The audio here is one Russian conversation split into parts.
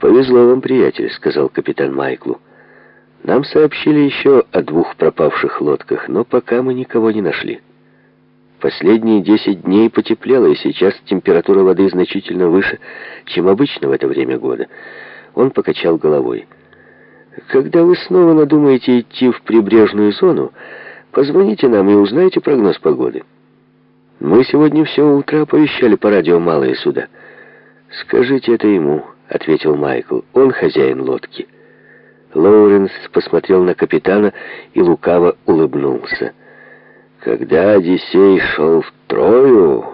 «Повезло вам, приятель», — сказал капитан Майклу. «Нам сообщили еще о двух пропавших лодках, но пока мы никого не нашли. Последние десять дней потеплело, и сейчас температура воды значительно выше, чем обычно в это время года». Он покачал головой. «Когда вы снова надумаете идти в прибрежную зону, позвоните нам и узнайте прогноз погоды. Мы сегодня все утро оповещали по радио малые суда. Скажите это ему». — ответил Майкл. «Он хозяин лодки». Лоуренс посмотрел на капитана и лукаво улыбнулся. Когда Одиссей шел в Трою,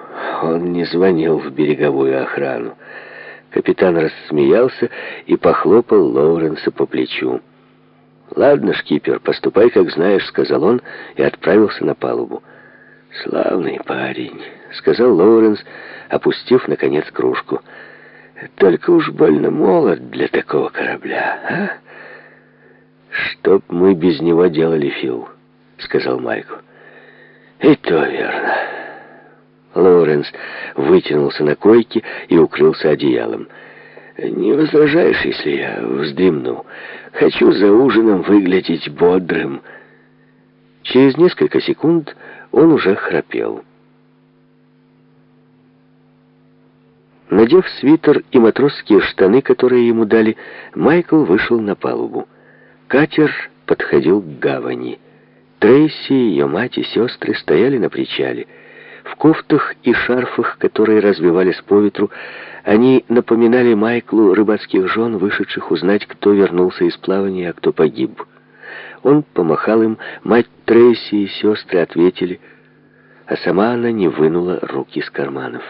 он не звонил в береговую охрану. Капитан рассмеялся и похлопал Лоуренса по плечу. «Ладно, шкипер, поступай, как знаешь», — сказал он и отправился на палубу. «Славный парень», — сказал Лоуренс, опустив, наконец, кружку. Только уж больно молод для такого корабля, а? «Чтоб мы без него делали, Фил», — сказал Майку. «И то верно». Лоуренс вытянулся на койке и укрылся одеялом. «Не возражаешь, если я вздремну? Хочу за ужином выглядеть бодрым». Через несколько секунд он уже храпел. Надев свитер и матросские штаны, которые ему дали, Майкл вышел на палубу. Катер подходил к гавани. Трейси, ее мать и сестры стояли на причале. В кофтах и шарфах, которые развивались по ветру, они напоминали Майклу рыбацких жен, вышедших узнать, кто вернулся из плавания, а кто погиб. Он помахал им, мать Трейси и сестры ответили, а сама она не вынула руки из карманов.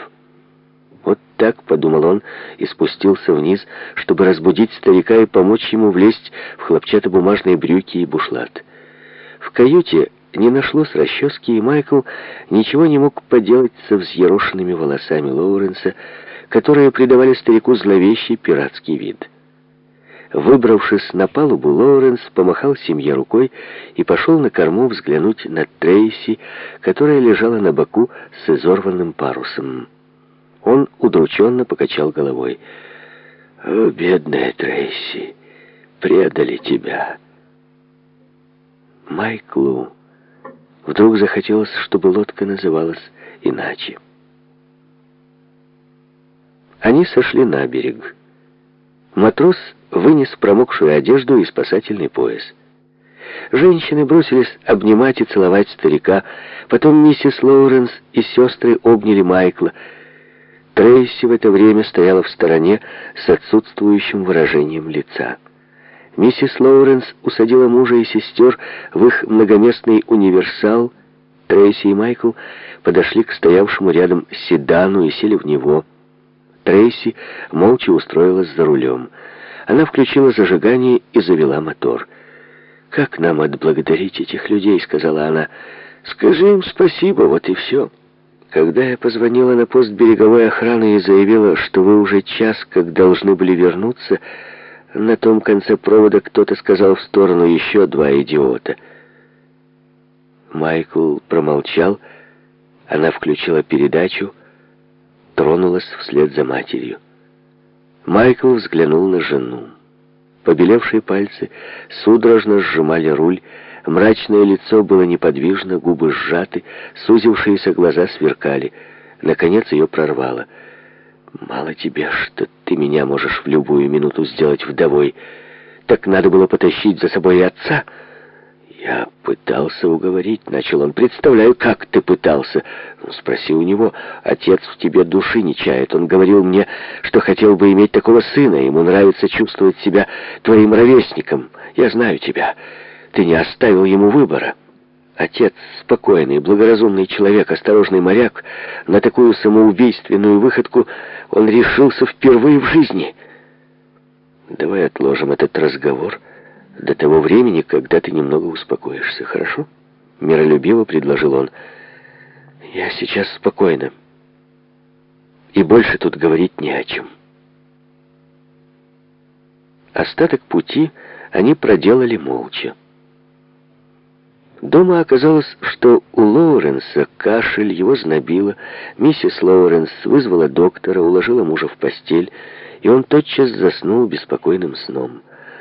Вот так, подумал он, и спустился вниз, чтобы разбудить старика и помочь ему влезть в хлопчатобумажные брюки и бушлат. В каюте не нашлось расчески, и Майкл ничего не мог поделать со взъерошенными волосами Лоуренса, которые придавали старику зловещий пиратский вид. Выбравшись на палубу, Лоуренс помахал семье рукой и пошел на корму взглянуть на Трейси, которая лежала на боку с изорванным парусом. Он удрученно покачал головой. «О, бедная Трейси, предали тебя». Майклу вдруг захотелось, чтобы лодка называлась иначе. Они сошли на берег. Матрос вынес промокшую одежду и спасательный пояс. Женщины бросились обнимать и целовать старика. Потом миссис Лоуренс и сестры обняли Майкла. Трейси в это время стояла в стороне с отсутствующим выражением лица. Миссис Лоуренс усадила мужа и сестер в их многоместный универсал. Трейси и Майкл подошли к стоявшему рядом седану и сели в него. Трейси молча устроилась за рулем. Она включила зажигание и завела мотор. «Как нам отблагодарить этих людей?» — сказала она. «Скажи им спасибо, вот и все». Когда я позвонила на пост береговой охраны и заявила, что вы уже час как должны были вернуться, на том конце провода кто-то сказал в сторону еще два идиота. Майкл промолчал, она включила передачу, тронулась вслед за матерью. Майкл взглянул на жену. Побелевшие пальцы судорожно сжимали руль, Мрачное лицо было неподвижно, губы сжаты, сузившиеся глаза сверкали. Наконец ее прорвало. «Мало тебе, что ты меня можешь в любую минуту сделать вдовой. Так надо было потащить за собой отца». «Я пытался уговорить», — начал он. «Представляю, как ты пытался». Ну, спроси у него. «Отец в тебе души не чает. Он говорил мне, что хотел бы иметь такого сына. Ему нравится чувствовать себя твоим ровесником. Я знаю тебя». Ты не оставил ему выбора. Отец, спокойный, благоразумный человек, осторожный моряк, на такую самоубийственную выходку он решился впервые в жизни. Давай отложим этот разговор до того времени, когда ты немного успокоишься, хорошо? Миролюбиво предложил он. Я сейчас спокойно. И больше тут говорить не о чем. Остаток пути они проделали молча. Дома оказалось, что у Лоуренса кашель, его знобило. Миссис Лоуренс вызвала доктора, уложила мужа в постель и он тотчас заснул беспокойным сном.